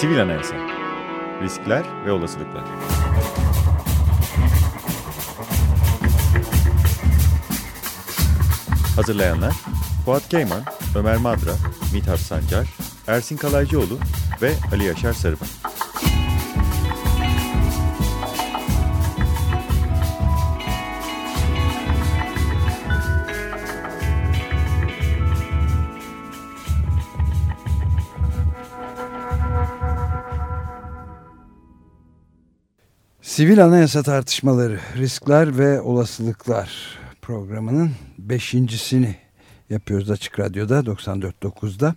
Sivil Anayasa Riskler ve Olasılıklar Hazırlayanlar Fuat Keyman, Ömer Madra, Mithat Sancar, Ersin Kalaycıoğlu ve Ali Yaşar Sarıban. Sivil Anayasa Tartışmaları, Riskler ve Olasılıklar programının beşincisini yapıyoruz Açık Radyo'da 94.9'da.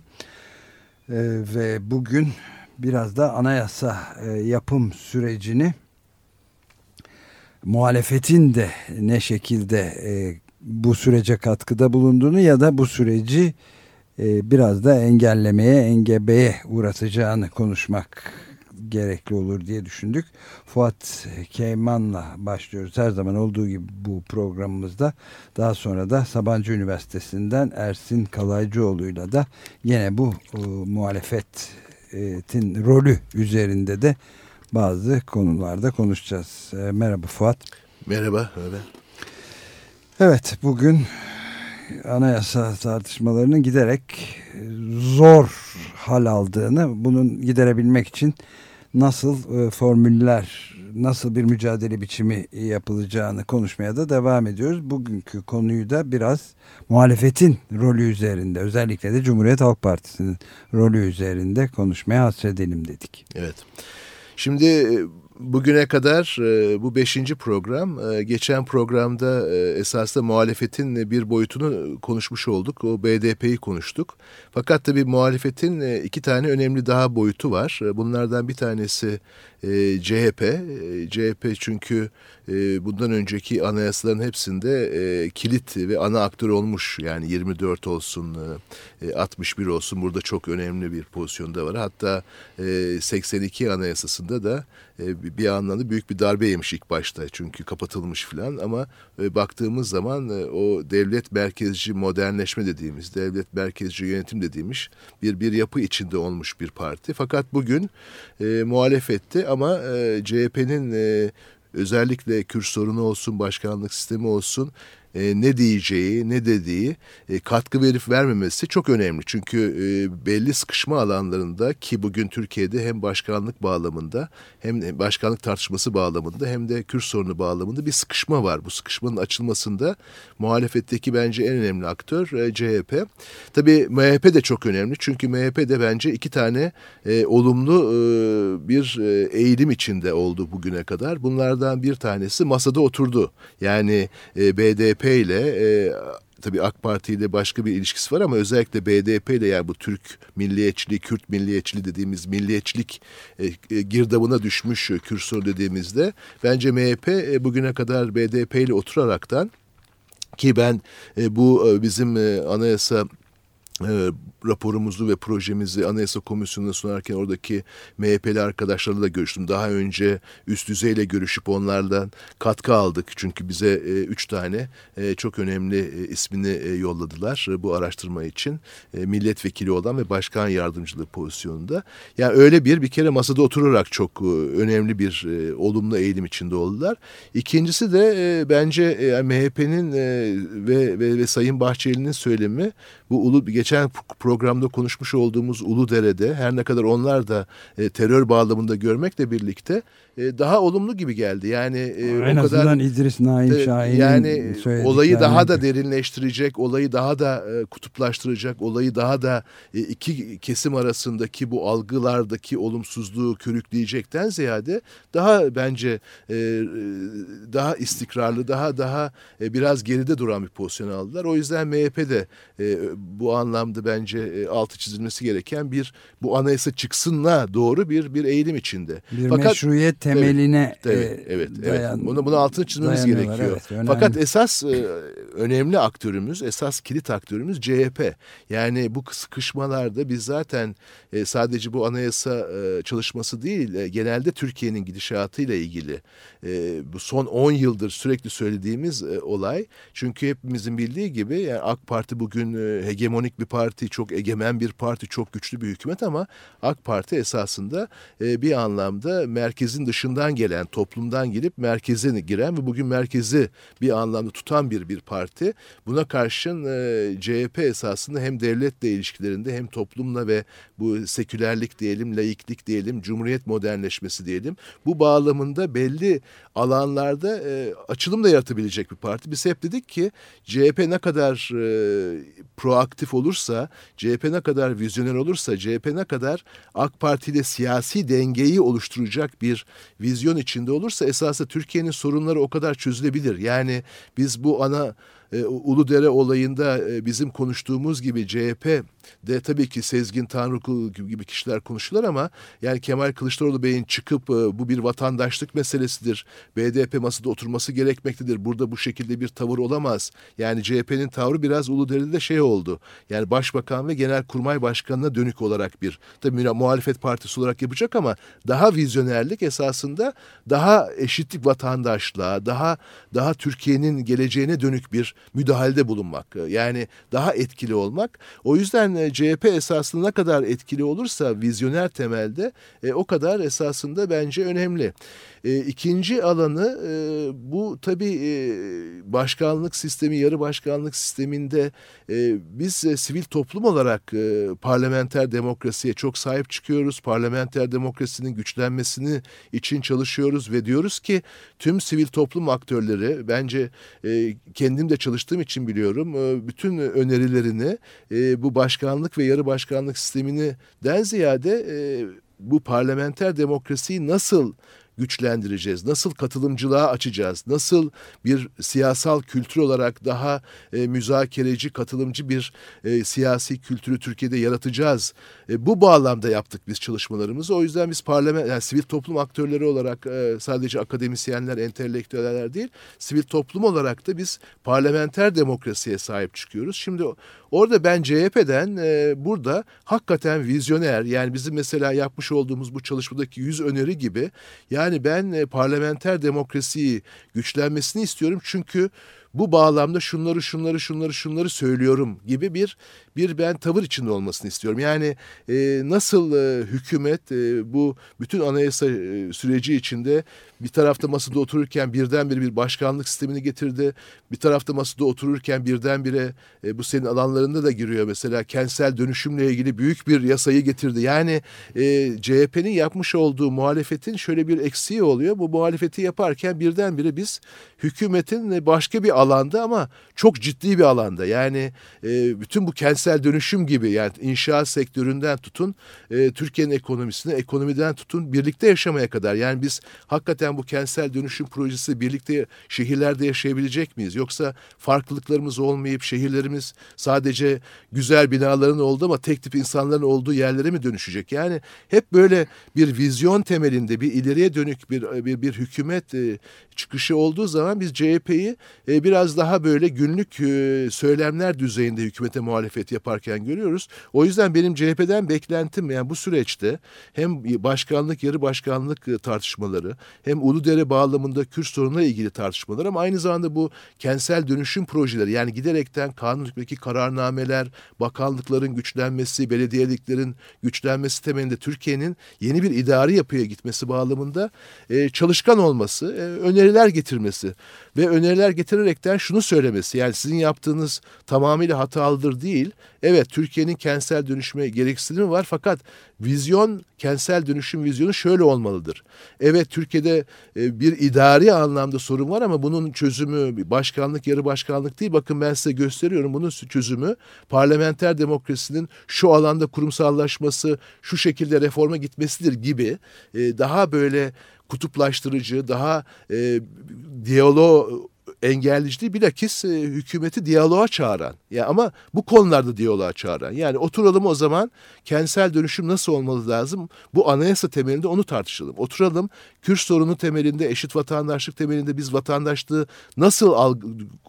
Ee, ve bugün biraz da anayasa e, yapım sürecini muhalefetin de ne şekilde e, bu sürece katkıda bulunduğunu ya da bu süreci e, biraz da engellemeye, engebeye uğratacağını konuşmak gerekli olur diye düşündük. Fuat Keyman'la başlıyoruz. Her zaman olduğu gibi bu programımızda. Daha sonra da Sabancı Üniversitesi'nden Ersin Kalaycıoğlu'yla da yine bu e, muhalefetin rolü üzerinde de bazı konularda konuşacağız. E, merhaba Fuat. Merhaba. Öyle. Evet bugün anayasa tartışmalarının giderek zor hal aldığını, bunun giderebilmek için nasıl e, formüller, nasıl bir mücadele biçimi yapılacağını konuşmaya da devam ediyoruz. Bugünkü konuyu da biraz muhalefetin rolü üzerinde, özellikle de Cumhuriyet Halk Partisi'nin rolü üzerinde konuşmaya hasredelim dedik. Evet. Şimdi e, bugüne kadar e, bu beşinci program. E, geçen programda e, esasında muhalefetin bir boyutunu konuşmuş olduk. O BDP'yi konuştuk. Fakat tabii muhalefetin e, iki tane önemli daha boyutu var. E, bunlardan bir tanesi e, CHP. E, CHP çünkü e, bundan önceki anayasaların hepsinde e, kilit ve ana aktör olmuş. Yani 24 olsun, e, 61 olsun burada çok önemli bir pozisyonda var. Hatta e, 82 anayasasında da e, bir anlamda büyük bir darbe yemiş ilk başta. Çünkü kapatılmış filan ama e, baktığımız zaman e, o devlet merkezci modernleşme dediğimiz, devlet merkezci yönetim dediğimiz bir bir yapı içinde olmuş bir parti. Fakat bugün e, muhalefette ama e, CHP'nin e, özellikle Kürt sorunu olsun, başkanlık sistemi olsun e, ne diyeceği, ne dediği e, katkı verip vermemesi çok önemli. Çünkü e, belli sıkışma alanlarında ki bugün Türkiye'de hem başkanlık bağlamında hem başkanlık tartışması bağlamında hem de Kürt sorunu bağlamında bir sıkışma var. Bu sıkışmanın açılmasında muhalefetteki bence en önemli aktör CHP. Tabii MHP de çok önemli çünkü MHP de bence iki tane olumlu bir eğilim içinde oldu bugüne kadar. Bunlardan bir tanesi masada oturdu. Yani e, BDP ile e, tabii AK Parti ile başka bir ilişkisi var ama özellikle BDP ile yani bu Türk milliyetçiliği, Kürt milliyetçiliği dediğimiz milliyetçilik e, e, girdabına düşmüş kürsür dediğimizde bence MHP e, bugüne kadar BDP ile oturaraktan ki ben e, bu e, bizim e, anayasa e, raporumuzu ve projemizi Anayasa Komisyonu'na sunarken oradaki MHP'li arkadaşlarla da görüştüm. Daha önce üst düzeyle görüşüp onlardan katkı aldık. Çünkü bize e, üç tane e, çok önemli e, ismini e, yolladılar e, bu araştırma için. E, milletvekili olan ve başkan yardımcılığı pozisyonunda. Yani öyle bir bir kere masada oturarak çok e, önemli bir e, olumlu eğilim içinde oldular. İkincisi de e, bence e, MHP'nin e, ve, ve, ve Sayın Bahçeli'nin söylemi bu ulu geçen programda konuşmuş olduğumuz Uludere'de her ne kadar onlar da e, terör bağlamında görmekle birlikte e, daha olumlu gibi geldi. Yani e, en o azından kadar İdris Naim e, Şahin'in yani olayı daha da derinleştirecek, olayı daha da e, kutuplaştıracak, olayı daha da e, iki kesim arasındaki bu algılardaki olumsuzluğu körükleyecekten ziyade daha bence e, daha istikrarlı, daha daha e, biraz geride duran bir pozisyon aldılar. O yüzden MHP de e, bu anlamda bence e, altı çizilmesi gereken bir bu anayasa çıksınla doğru bir bir eğilim içinde. Bir Fakat, meşruiyet temeline evet, evet, evet, evet. Bunu, bunu altını çizmemiz gerekiyor. Evet, Fakat esas e, önemli aktörümüz, esas kilit aktörümüz CHP. Yani bu sıkışmalarda biz zaten e, sadece bu anayasa e, çalışması değil, e, genelde Türkiye'nin gidişatıyla ilgili e, bu son 10 yıldır sürekli söylediğimiz e, olay. Çünkü hepimizin bildiği gibi yani AK Parti bugün e, hegemonik bir bir parti, çok egemen bir parti, çok güçlü bir hükümet ama AK Parti esasında e, bir anlamda merkezin dışından gelen, toplumdan gelip merkeze giren ve bugün merkezi bir anlamda tutan bir bir parti. Buna karşın e, CHP esasında hem devletle ilişkilerinde hem toplumla ve bu sekülerlik diyelim, laiklik diyelim, cumhuriyet modernleşmesi diyelim. Bu bağlamında belli alanlarda e, açılım da yaratabilecek bir parti. Biz hep dedik ki CHP ne kadar proaktif olursa, CHP ne kadar vizyoner olursa, CHP ne kadar AK Parti ile siyasi dengeyi oluşturacak bir vizyon içinde olursa esasında Türkiye'nin sorunları o kadar çözülebilir. Yani biz bu ana e, Uludere olayında e, bizim konuştuğumuz gibi CHP de tabii ki Sezgin Tanrıkul gibi kişiler konuşuyorlar ama yani Kemal Kılıçdaroğlu Bey'in çıkıp e, bu bir vatandaşlık meselesidir. BDP masada oturması gerekmektedir. Burada bu şekilde bir tavır olamaz. Yani CHP'nin tavrı biraz Uludere'de şey oldu. Yani Başbakan ve Genelkurmay Başkanı'na dönük olarak bir tabii muhalefet partisi olarak yapacak ama daha vizyonerlik esasında daha eşitlik vatandaşlığa, daha daha Türkiye'nin geleceğine dönük bir müdahalede bulunmak. Yani daha etkili olmak. O yüzden e, CHP esasında ne kadar etkili olursa vizyoner temelde e, o kadar esasında bence önemli. E, ikinci alanı e, bu tabii e, başkanlık sistemi, yarı başkanlık sisteminde e, biz e, sivil toplum olarak e, parlamenter demokrasiye çok sahip çıkıyoruz. Parlamenter demokrasinin güçlenmesini için çalışıyoruz ve diyoruz ki tüm sivil toplum aktörleri bence e, kendim de çalıştığım için biliyorum e, bütün önerilerini e, bu başkanlık ve yarı başkanlık sistemini den ziyade e, bu parlamenter demokrasiyi nasıl güçlendireceğiz? Nasıl katılımcılığa açacağız? Nasıl bir siyasal kültür olarak daha e, müzakereci, katılımcı bir e, siyasi kültürü Türkiye'de yaratacağız? E, bu bağlamda yaptık biz çalışmalarımızı. O yüzden biz parlament, yani sivil toplum aktörleri olarak e, sadece akademisyenler, entelektüeller değil, sivil toplum olarak da biz parlamenter demokrasiye sahip çıkıyoruz. Şimdi orada ben CHP'den e, burada hakikaten vizyoner yani bizim mesela yapmış olduğumuz bu çalışmadaki yüz öneri gibi yani ben e, parlamenter demokrasiyi güçlenmesini istiyorum. Çünkü bu bağlamda şunları şunları şunları şunları söylüyorum gibi bir bir ben tavır içinde olmasını istiyorum. Yani e, nasıl e, hükümet e, bu bütün anayasa e, süreci içinde bir tarafta masada otururken birdenbire bir başkanlık sistemini getirdi. Bir tarafta masada otururken birdenbire e, bu senin alanlarında da giriyor mesela kentsel dönüşümle ilgili büyük bir yasayı getirdi. Yani e, CHP'nin yapmış olduğu muhalefetin şöyle bir eksiği oluyor. Bu muhalefeti yaparken birdenbire biz hükümetin başka bir alanda ama çok ciddi bir alanda. Yani e, bütün bu kentsel dönüşüm gibi yani inşaat sektöründen tutun e, Türkiye'nin ekonomisine, ekonomiden tutun birlikte yaşamaya kadar. Yani biz hakikaten bu kentsel dönüşüm projesi birlikte şehirlerde yaşayabilecek miyiz? Yoksa farklılıklarımız olmayıp şehirlerimiz sadece güzel binaların olduğu ama tek tip insanların olduğu yerlere mi dönüşecek? Yani hep böyle bir vizyon temelinde bir ileriye dönük bir bir, bir hükümet e, çıkışı olduğu zaman biz CHP'yi e, biraz daha böyle günlük e, söylemler düzeyinde hükümete muhalefet yaparken görüyoruz. O yüzden benim CHP'den beklentim yani bu süreçte hem başkanlık yarı başkanlık e, tartışmaları hem Uludere bağlamında Kürt sorununa ilgili tartışmalar ama aynı zamanda bu kentsel dönüşüm projeleri yani giderekten kanun hükmündeki kararnameler, bakanlıkların güçlenmesi, belediyeliklerin güçlenmesi temelinde Türkiye'nin yeni bir idari yapıya gitmesi bağlamında e, çalışkan olması, e, öneriler getirmesi ve öneriler getirerekten şunu söylemesi yani sizin yaptığınız tamamıyla hatalıdır değil. Evet Türkiye'nin kentsel dönüşme gereksinimi var fakat vizyon kentsel dönüşüm vizyonu şöyle olmalıdır. Evet Türkiye'de e, bir idari anlamda sorun var ama bunun çözümü başkanlık yarı başkanlık değil. Bakın ben size gösteriyorum bunun çözümü parlamenter demokrasinin şu alanda kurumsallaşması, şu şekilde reforma gitmesidir gibi e, daha böyle kutuplaştırıcı, daha e, diyalog engelleyici değil bilakis e, hükümeti diyaloğa çağıran. Ya ama bu konularda diyaloğa çağıran. Yani oturalım o zaman kentsel dönüşüm nasıl olmalı lazım? Bu anayasa temelinde onu tartışalım. Oturalım Kürt sorunu temelinde, eşit vatandaşlık temelinde biz vatandaşlığı nasıl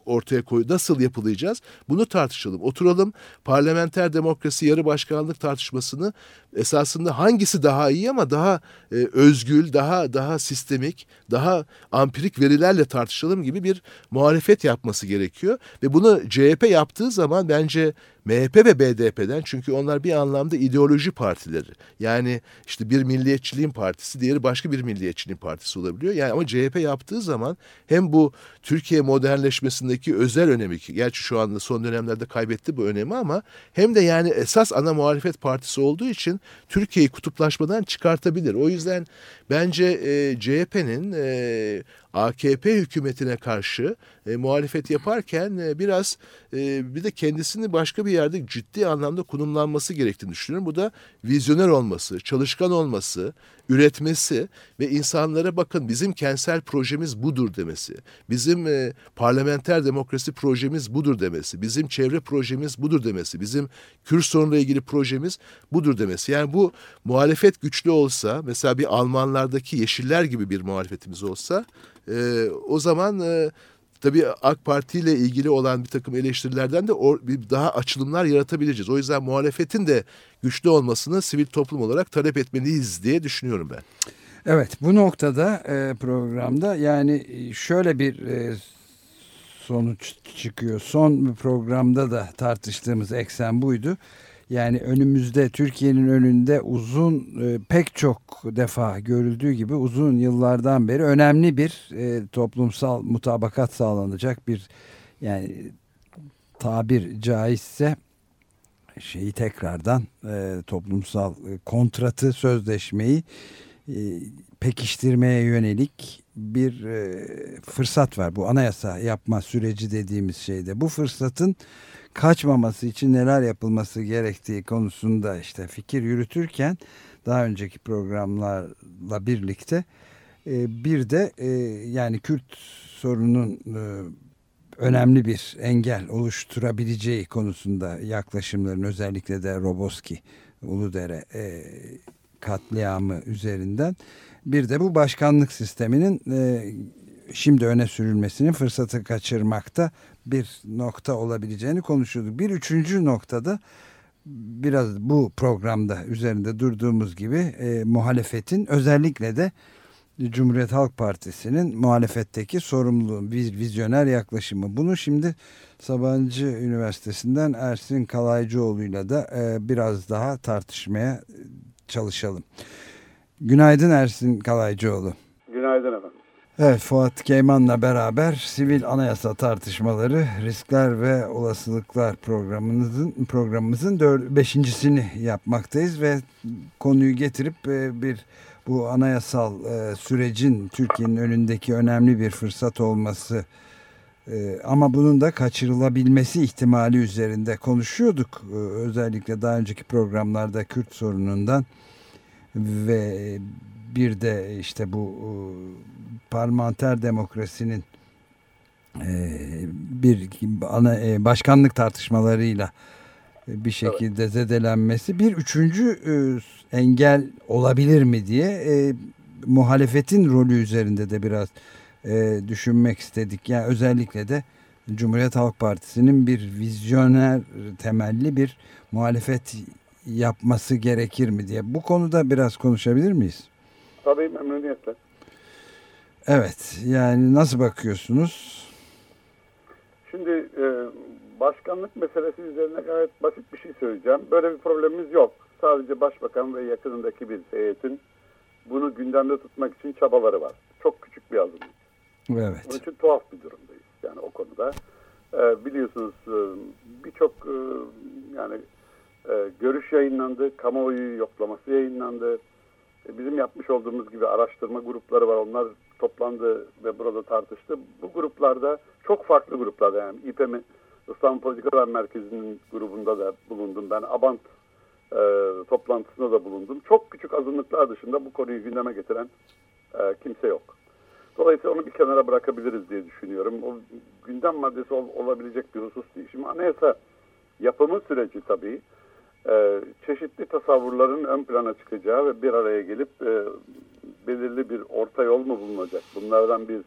ortaya koy, nasıl yapılayacağız? Bunu tartışalım. Oturalım parlamenter demokrasi yarı başkanlık tartışmasını esasında hangisi daha iyi ama daha e, özgül, daha daha sistemik, daha ampirik verilerle tartışalım gibi bir muhalefet yapması gerekiyor ve bunu CHP yaptığı zaman bence MHP ve BDP'den çünkü onlar bir anlamda ideoloji partileri. Yani işte bir milliyetçiliğin partisi, diğeri başka bir milliyetçiliğin partisi olabiliyor. Yani ama CHP yaptığı zaman hem bu Türkiye modernleşmesindeki özel önemi ki gerçi şu anda son dönemlerde kaybetti bu önemi ama hem de yani esas ana muhalefet partisi olduğu için Türkiye'yi kutuplaşmadan çıkartabilir. O yüzden bence e, CHP'nin e, AKP hükümetine karşı e, muhalefet yaparken e, biraz e, bir de kendisini başka bir yerde ciddi anlamda konumlanması gerektiğini düşünüyorum. Bu da vizyoner olması, çalışkan olması, üretmesi ve insanlara bakın bizim kentsel projemiz budur demesi, bizim e, parlamenter demokrasi projemiz budur demesi, bizim çevre projemiz budur demesi, bizim Kürt sorunuyla ilgili projemiz budur demesi. Yani bu muhalefet güçlü olsa, mesela bir Almanlardaki Yeşiller gibi bir muhalefetimiz olsa, e, o zaman e, tabii AK Parti ile ilgili olan bir takım eleştirilerden de or, bir daha açılımlar yaratabileceğiz. O yüzden muhalefetin de güçlü olmasını sivil toplum olarak talep etmeliyiz diye düşünüyorum ben. Evet bu noktada e, programda yani şöyle bir e, sonuç çıkıyor. Son programda da tartıştığımız eksen buydu. Yani önümüzde Türkiye'nin önünde uzun e, pek çok defa görüldüğü gibi uzun yıllardan beri önemli bir e, toplumsal mutabakat sağlanacak bir yani tabir caizse şeyi tekrardan e, toplumsal kontratı sözleşmeyi pekiştirmeye yönelik bir e, fırsat var. Bu anayasa yapma süreci dediğimiz şeyde. Bu fırsatın kaçmaması için neler yapılması gerektiği konusunda işte fikir yürütürken daha önceki programlarla birlikte e, bir de e, yani Kürt sorunun önemli bir engel oluşturabileceği konusunda yaklaşımların özellikle de Roboski Uludere katliamı üzerinden bir de bu başkanlık sisteminin e, şimdi öne sürülmesinin fırsatı kaçırmakta bir nokta olabileceğini konuşuyorduk. Bir üçüncü noktada biraz bu programda üzerinde durduğumuz gibi e, muhalefetin özellikle de Cumhuriyet Halk Partisi'nin muhalefetteki sorumluluğu, vizyoner yaklaşımı. Bunu şimdi Sabancı Üniversitesi'nden Ersin Kalaycıoğlu'yla da e, biraz daha tartışmaya çalışalım. Günaydın Ersin Kalaycıoğlu. Günaydın efendim. Evet Fuat Keyman'la beraber sivil anayasa tartışmaları riskler ve olasılıklar programımızın programımızın beşincisini yapmaktayız ve konuyu getirip e, bir bu anayasal e, sürecin Türkiye'nin önündeki önemli bir fırsat olması e, ama bunun da kaçırılabilmesi ihtimali üzerinde konuşuyorduk. özellikle daha önceki programlarda Kürt sorunundan ve bir de işte bu parlamenter demokrasinin e, bir ana e, başkanlık tartışmalarıyla bir şekilde zedelenmesi bir üçüncü e, engel olabilir mi diye e, muhalefetin rolü üzerinde de biraz e, düşünmek istedik. Yani özellikle de Cumhuriyet Halk Partisi'nin bir vizyoner temelli bir muhalefet yapması gerekir mi diye. Bu konuda biraz konuşabilir miyiz? Tabii memnuniyetle. Evet yani nasıl bakıyorsunuz? Şimdi e, başkanlık meselesi üzerine gayet basit bir şey söyleyeceğim. Böyle bir problemimiz yok. Sadece başbakan ve yakınındaki bir heyetin bunu gündemde tutmak için çabaları var. Çok küçük bir azınlık. Evet. Onun için tuhaf bir durumdayız yani o konuda. E, biliyorsunuz e, birçok e, yani e, görüş yayınlandı, kamuoyu yoklaması yayınlandı. E, bizim yapmış olduğumuz gibi araştırma grupları var. Onlar toplandı ve burada tartıştı. Bu gruplarda çok farklı gruplarda yani İPM İstanbul Politikalar Merkezi'nin grubunda da bulundum. Ben Abant e, toplantısında da bulundum. Çok küçük azınlıklar dışında bu konuyu gündeme getiren e, kimse yok. Dolayısıyla onu bir kenara bırakabiliriz diye düşünüyorum. O gündem maddesi ol, olabilecek bir husus değil. Şimdi anayasa yapımı süreci tabii e, çeşitli tasavvurların ön plana çıkacağı ve bir araya gelip e, belirli bir orta yol mu bulunacak? Bunlardan bir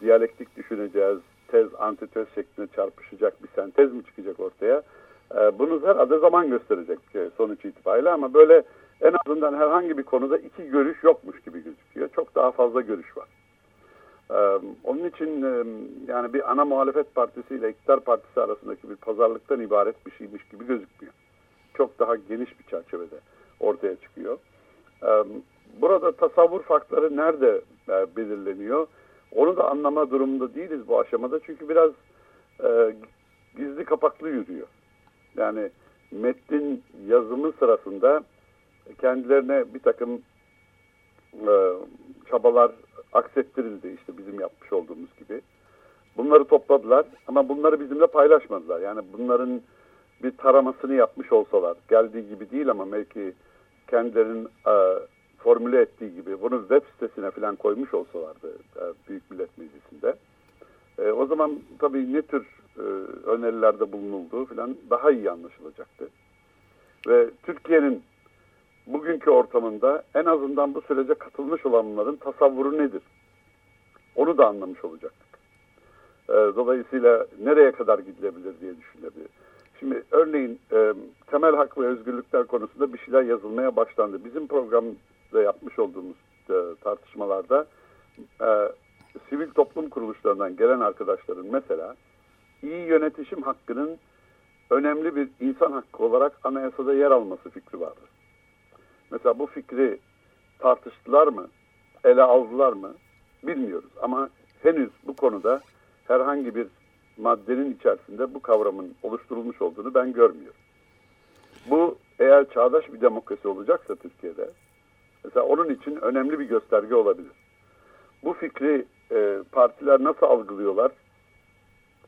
diyalektik düşüneceğiz, tez, antitez şeklinde çarpışacak bir sentez mi çıkacak ortaya? E, bunu herhalde zaman gösterecek e, sonuç itibariyle ama böyle en azından herhangi bir konuda iki görüş yokmuş gibi gözüküyor. Çok daha fazla görüş var. Ee, onun için e, yani bir ana muhalefet partisi ile iktidar partisi arasındaki bir pazarlıktan ibaret bir şeymiş gibi gözükmüyor. Çok daha geniş bir çerçevede ortaya çıkıyor. Burada tasavvur farkları nerede e, belirleniyor? Onu da anlama durumunda değiliz bu aşamada. Çünkü biraz e, gizli kapaklı yürüyor. Yani metnin yazımı sırasında kendilerine bir takım e, çabalar aksettirildi işte bizim yapmış olduğumuz gibi. Bunları topladılar ama bunları bizimle paylaşmadılar. Yani bunların bir taramasını yapmış olsalar, geldiği gibi değil ama belki kendilerinin e, formüle ettiği gibi bunu web sitesine falan koymuş olsalardı e, Büyük Millet Meclisi'nde e, o zaman tabii ne tür e, önerilerde bulunulduğu falan daha iyi anlaşılacaktı. Ve Türkiye'nin bugünkü ortamında en azından bu sürece katılmış olanların tasavvuru nedir? Onu da anlamış olacaktık. E, dolayısıyla nereye kadar gidilebilir diye düşünülebilir. Şimdi örneğin e, temel hak ve özgürlükler konusunda bir şeyler yazılmaya başlandı. Bizim programda yapmış olduğumuz e, tartışmalarda e, sivil toplum kuruluşlarından gelen arkadaşların mesela iyi yönetişim hakkının önemli bir insan hakkı olarak anayasada yer alması fikri vardı. Mesela bu fikri tartıştılar mı, ele aldılar mı bilmiyoruz. Ama henüz bu konuda herhangi bir maddenin içerisinde bu kavramın oluşturulmuş olduğunu ben görmüyorum. Bu eğer çağdaş bir demokrasi olacaksa Türkiye'de, mesela onun için önemli bir gösterge olabilir. Bu fikri e, partiler nasıl algılıyorlar,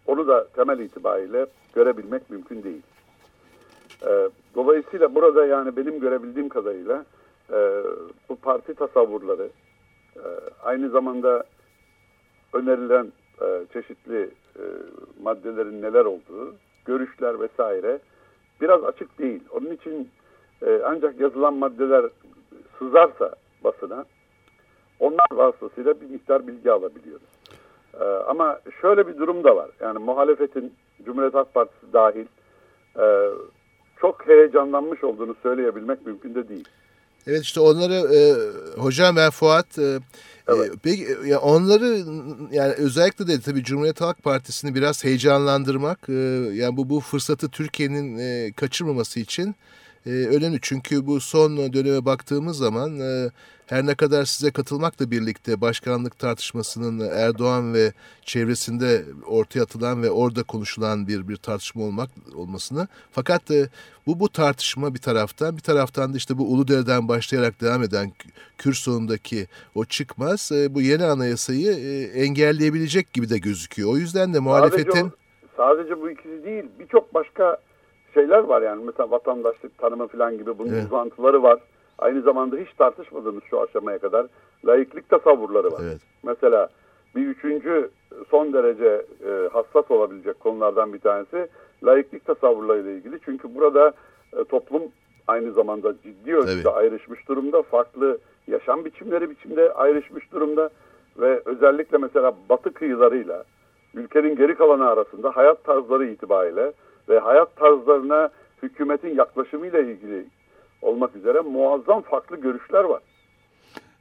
onu da temel itibariyle görebilmek mümkün değil. E, dolayısıyla burada yani benim görebildiğim kadarıyla e, bu parti tasavvurları e, aynı zamanda önerilen e, çeşitli e, maddelerin neler olduğu, görüşler vesaire biraz açık değil. Onun için e, ancak yazılan maddeler sızarsa basına onlar vasıtasıyla bir miktar bilgi alabiliyoruz. Ama şöyle bir durum da var. Yani muhalefetin Cumhuriyet Halk Partisi dahil çok heyecanlanmış olduğunu söyleyebilmek mümkün de değil. Evet işte onları e, hocam ben Fuat e, evet. e, peki ya onları yani özellikle de tabii Cumhuriyet Halk Partisi'ni biraz heyecanlandırmak e, yani bu bu fırsatı Türkiye'nin e, kaçırmaması için e, önemli. Çünkü bu son döneme baktığımız zaman e, her ne kadar size katılmakla birlikte başkanlık tartışmasının Erdoğan ve çevresinde ortaya atılan ve orada konuşulan bir bir tartışma olmak olmasını fakat e, bu bu tartışma bir taraftan bir taraftan da işte bu Uludere'den başlayarak devam eden Kürt sonundaki o çıkmaz e, bu yeni anayasayı e, engelleyebilecek gibi de gözüküyor. O yüzden de muhalefetin sadece, o, sadece bu ikisi değil birçok başka şeyler var yani mesela vatandaşlık tanımı falan gibi bunun evet. uzantıları var. Aynı zamanda hiç tartışmadığımız şu aşamaya kadar laiklik tasavvurları var. Evet. Mesela bir üçüncü son derece e, hassas olabilecek konulardan bir tanesi laiklik tasavvurlarıyla ilgili. Çünkü burada e, toplum aynı zamanda ciddi ölçüde Tabii. ayrışmış durumda. Farklı yaşam biçimleri biçimde ayrışmış durumda. Ve özellikle mesela batı kıyılarıyla ülkenin geri kalanı arasında hayat tarzları itibariyle ve hayat tarzlarına hükümetin yaklaşımıyla ilgili olmak üzere muazzam farklı görüşler var.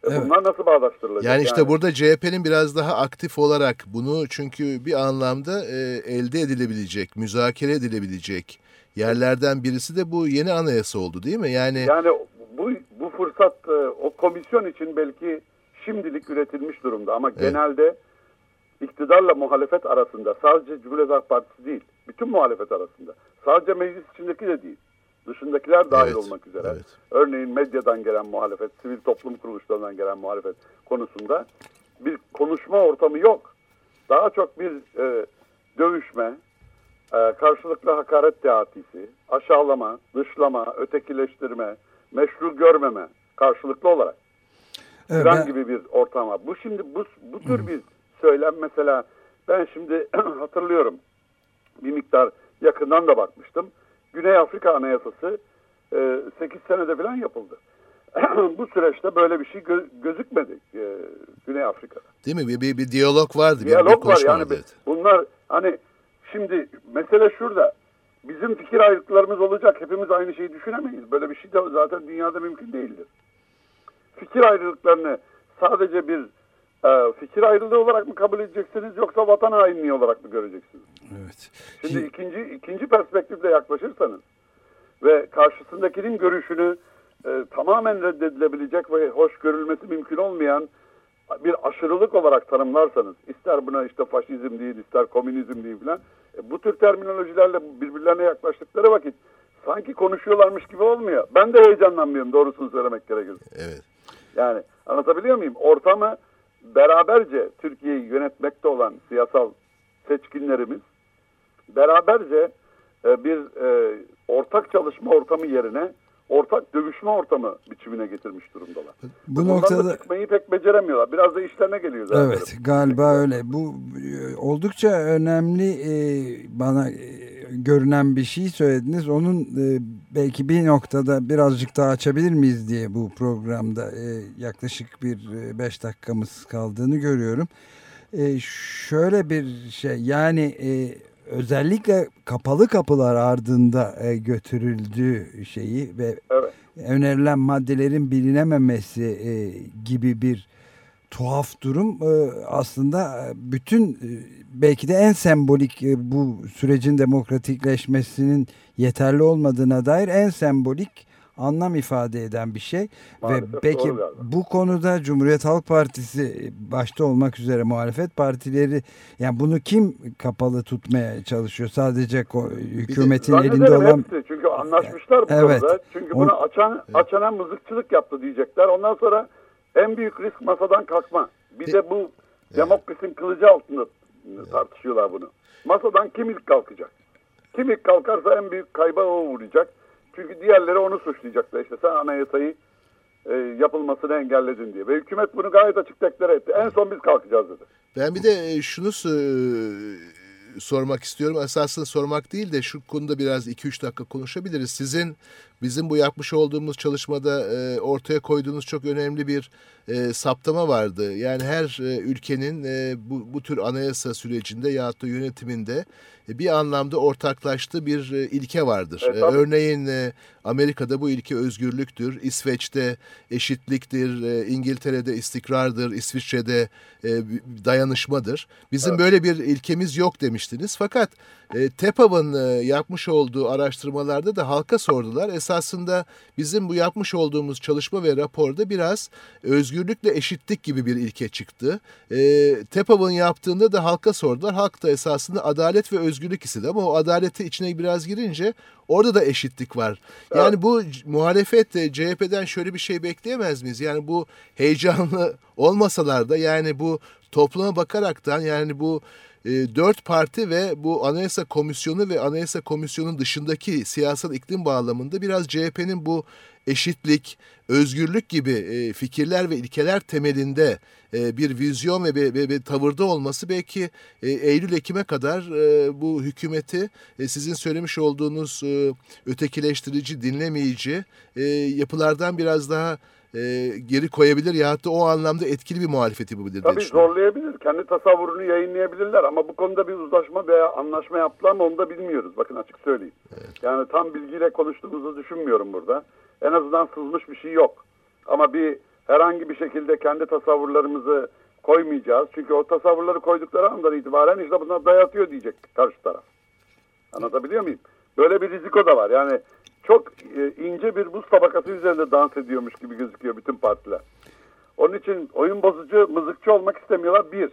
E, evet. Bunlar nasıl bağdaştırılacak? Yani işte yani? burada CHP'nin biraz daha aktif olarak bunu çünkü bir anlamda e, elde edilebilecek, müzakere edilebilecek yerlerden birisi de bu yeni anayasa oldu değil mi? Yani yani bu bu fırsat e, o komisyon için belki şimdilik üretilmiş durumda ama evet. genelde iktidarla muhalefet arasında sadece Cumhuriyet Halk Partisi değil, bütün muhalefet arasında. Sadece meclis içindeki de değil. Dışındakiler dahil evet, olmak üzere. Evet. Örneğin medyadan gelen muhalefet, sivil toplum kuruluşlarından gelen muhalefet konusunda bir konuşma ortamı yok. Daha çok bir e, dövüşme, e, karşılıklı hakaret teatisi, aşağılama, dışlama, ötekileştirme, meşru görmeme karşılıklı olarak. Evet, ben... gibi bir ortam var. Bu şimdi bu, bu tür bir söylem mesela ben şimdi hatırlıyorum bir miktar yakından da bakmıştım. Güney Afrika Anayasası e, 8 senede falan yapıldı. bu süreçte böyle bir şey gö gözükmedi e, Güney Afrika'da. Değil mi? Bir, bir, bir diyalog vardı. Diyalog bir, var yani. Bir, bunlar hani şimdi mesele şurada. Bizim fikir ayrılıklarımız olacak. Hepimiz aynı şeyi düşünemeyiz. Böyle bir şey de zaten dünyada mümkün değildir. Fikir ayrılıklarını sadece bir e, fikir ayrılığı olarak mı kabul edeceksiniz yoksa vatan hainliği olarak mı göreceksiniz? Evet. Şimdi ikinci ikinci perspektifle yaklaşırsanız ve karşısındakinin görüşünü e, tamamen reddedilebilecek ve hoş görülmesi mümkün olmayan bir aşırılık olarak tanımlarsanız ister buna işte faşizm değil ister komünizm değil falan e, bu tür terminolojilerle birbirlerine yaklaştıkları vakit sanki konuşuyorlarmış gibi olmuyor. Ben de heyecanlanmıyorum doğrusunu söylemek gerekirse. Evet. Yani anlatabiliyor muyum? Ortamı beraberce Türkiye'yi yönetmekte olan siyasal seçkinlerimiz beraberce e, bir e, ortak çalışma ortamı yerine ortak dövüşme ortamı biçimine getirmiş durumdalar. Bu Bundan noktada da çıkmayı pek beceremiyorlar. Biraz da işlerine geliyor zaten. Evet galiba öyle. Bu e, oldukça önemli e, bana e, görünen bir şey söylediniz. Onun e, belki bir noktada birazcık daha açabilir miyiz diye bu programda e, yaklaşık bir 5 dakikamız kaldığını görüyorum. E, şöyle bir şey yani e, özellikle kapalı kapılar ardında e, götürüldüğü şeyi ve Evet. önerilen maddelerin bilinememesi e, gibi bir tuhaf durum e, aslında bütün e, belki de en sembolik e, bu sürecin demokratikleşmesinin yeterli olmadığına dair en sembolik anlam ifade eden bir şey Maalesef ve peki bu konuda Cumhuriyet Halk Partisi başta olmak üzere muhalefet partileri yani bunu kim kapalı tutmaya çalışıyor sadece hükümetin elinde Zannederim olan hepsi. Çünkü anlaşmışlar bu Evet. konuda. Çünkü bunu açan açana mızıkçılık yaptı diyecekler. Ondan sonra en büyük risk masadan kalkma. Bir de bu demokrasinin kılıcı altında tartışıyorlar bunu. Masadan kim ilk kalkacak? Kim ilk kalkarsa en büyük kayba o uğrayacak. Çünkü diğerleri onu suçlayacaklar. İşte sen anayasayı e, yapılmasını engelledin diye. Ve hükümet bunu gayet açık deklare etti. En son biz kalkacağız dedi. Ben bir de e, şunu sormak istiyorum. Esasında sormak değil de şu konuda biraz 2-3 dakika konuşabiliriz. Sizin bizim bu yapmış olduğumuz çalışmada e, ortaya koyduğunuz çok önemli bir e, saptama vardı. Yani her e, ülkenin e, bu, bu tür anayasa sürecinde yahut da yönetiminde bir anlamda ortaklaştığı bir e, ilke vardır. Evet, E, tabii. örneğin e, Amerika'da bu ilke özgürlüktür, İsveç'te eşitliktir, e, İngiltere'de istikrardır, İsviçre'de e, dayanışmadır. Bizim böyle bir ilkemiz yok demiştiniz. Fakat e, TEPAV'ın e, yapmış olduğu araştırmalarda da halka sordular. Esasında bizim bu yapmış olduğumuz çalışma ve raporda biraz özgürlükle eşitlik gibi bir ilke çıktı. E, TEPAV'ın yaptığında da halka sordular. Halk da esasında adalet ve özgürlük istedi ama o adaleti içine biraz girince orada da eşitlik var. Yani bu muhalefet de CHP'den şöyle bir şey bekleyemez miyiz? Yani bu heyecanlı olmasalar da yani bu topluma bakaraktan yani bu e, dört parti ve bu anayasa komisyonu ve anayasa komisyonun dışındaki siyasal iklim bağlamında biraz CHP'nin bu eşitlik, özgürlük gibi e, fikirler ve ilkeler temelinde e, bir vizyon ve bir, bir- bir tavırda olması belki e, Eylül-Ekim'e kadar bu hükümeti sizin söylemiş olduğunuz ötekileştirici, dinlemeyici yapılardan biraz daha e, geri koyabilir ya da o anlamda etkili bir muhalefet yapabilir Tabii zorlayabilir. Kendi tasavvurunu yayınlayabilirler ama bu konuda bir uzlaşma veya anlaşma yaptılar mı onu da bilmiyoruz. Bakın açık söyleyeyim. Yani tam bilgiyle konuştuğumuzu düşünmüyorum burada. En azından sızmış bir şey yok. Ama bir herhangi bir şekilde kendi tasavvurlarımızı koymayacağız. Çünkü o tasavvurları koydukları andan itibaren işte bunlar dayatıyor diyecek karşı taraf. Anlatabiliyor muyum? Böyle bir riziko da var. Yani çok e, ince bir buz tabakası üzerinde dans ediyormuş gibi gözüküyor bütün partiler. Onun için oyun bozucu, mızıkçı olmak istemiyorlar. Bir,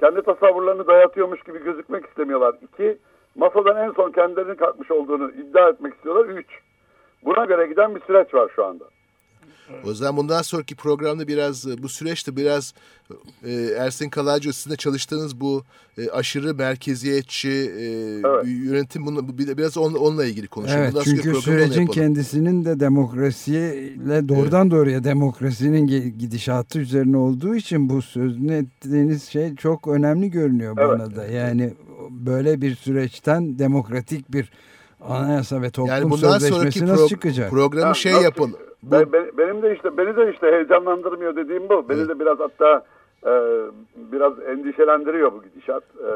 kendi tasavvurlarını dayatıyormuş gibi gözükmek istemiyorlar. İki, masadan en son kendilerinin kalkmış olduğunu iddia etmek istiyorlar. Üç, buna göre giden bir süreç var şu anda. O zaman bundan sonraki programda biraz e, bu süreçte biraz e, Ersin Kalaycı sizin çalıştığınız bu e, aşırı merkeziyetçi e, Evet. yönetim bunu biraz onunla, onunla ilgili konuşalım. Evet Bundan çünkü sürecin kendisinin de demokrasiyle doğrudan doğruya demokrasinin gidişatı üzerine olduğu için bu sözünü ettiğiniz şey çok önemli görünüyor Evet. bana da. Yani böyle bir süreçten demokratik bir anayasa ve toplum Yani bundan sonraki sözleşmesi nasıl pro- çıkacak? programı Ha, şey nasıl- yapalım. Bu- Ben- ben- benim de işte beni de işte heyecanlandırmıyor dediğim bu. Beni Evet. de biraz hatta e, biraz endişelendiriyor bu gidişat. E,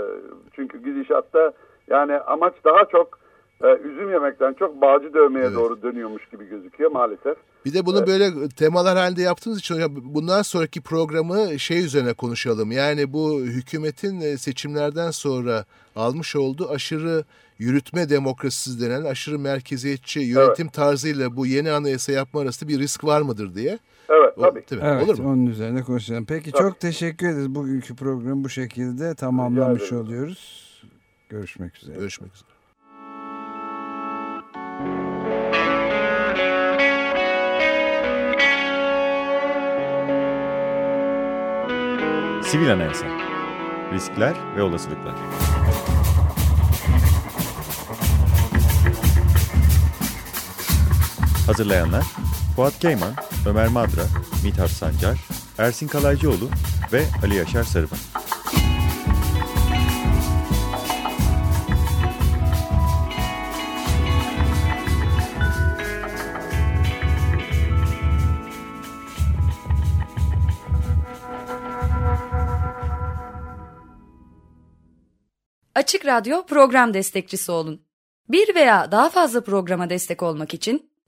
çünkü gidişatta yani amaç daha çok e, üzüm yemekten çok bağcı dövmeye Evet. doğru dönüyormuş gibi gözüküyor maalesef. Bir de bunu böyle temalar halinde yaptığımız için bundan sonraki programı şey üzerine konuşalım. Yani bu hükümetin e, seçimlerden sonra almış olduğu aşırı yürütme demokrasisi denen aşırı merkeziyetçi yönetim evet. tarzıyla bu yeni anayasa yapma arasında bir risk var mıdır diye. Evet tabii. O, evet, Olur mu? onun üzerine konuşalım. Peki tabii. çok teşekkür ederiz. Bugünkü programı bu şekilde tamamlamış oluyoruz. Görüşmek üzere. Görüşmek üzere. Sivil Anayasa Riskler ve Olasılıklar Hazırlayanlar Fuat Keyman, Ömer Madra, Mithat Sancar, Ersin Kalaycıoğlu ve Ali Yaşar Sarıban. Açık Radyo program destekçisi olun. Bir veya daha fazla programa destek olmak için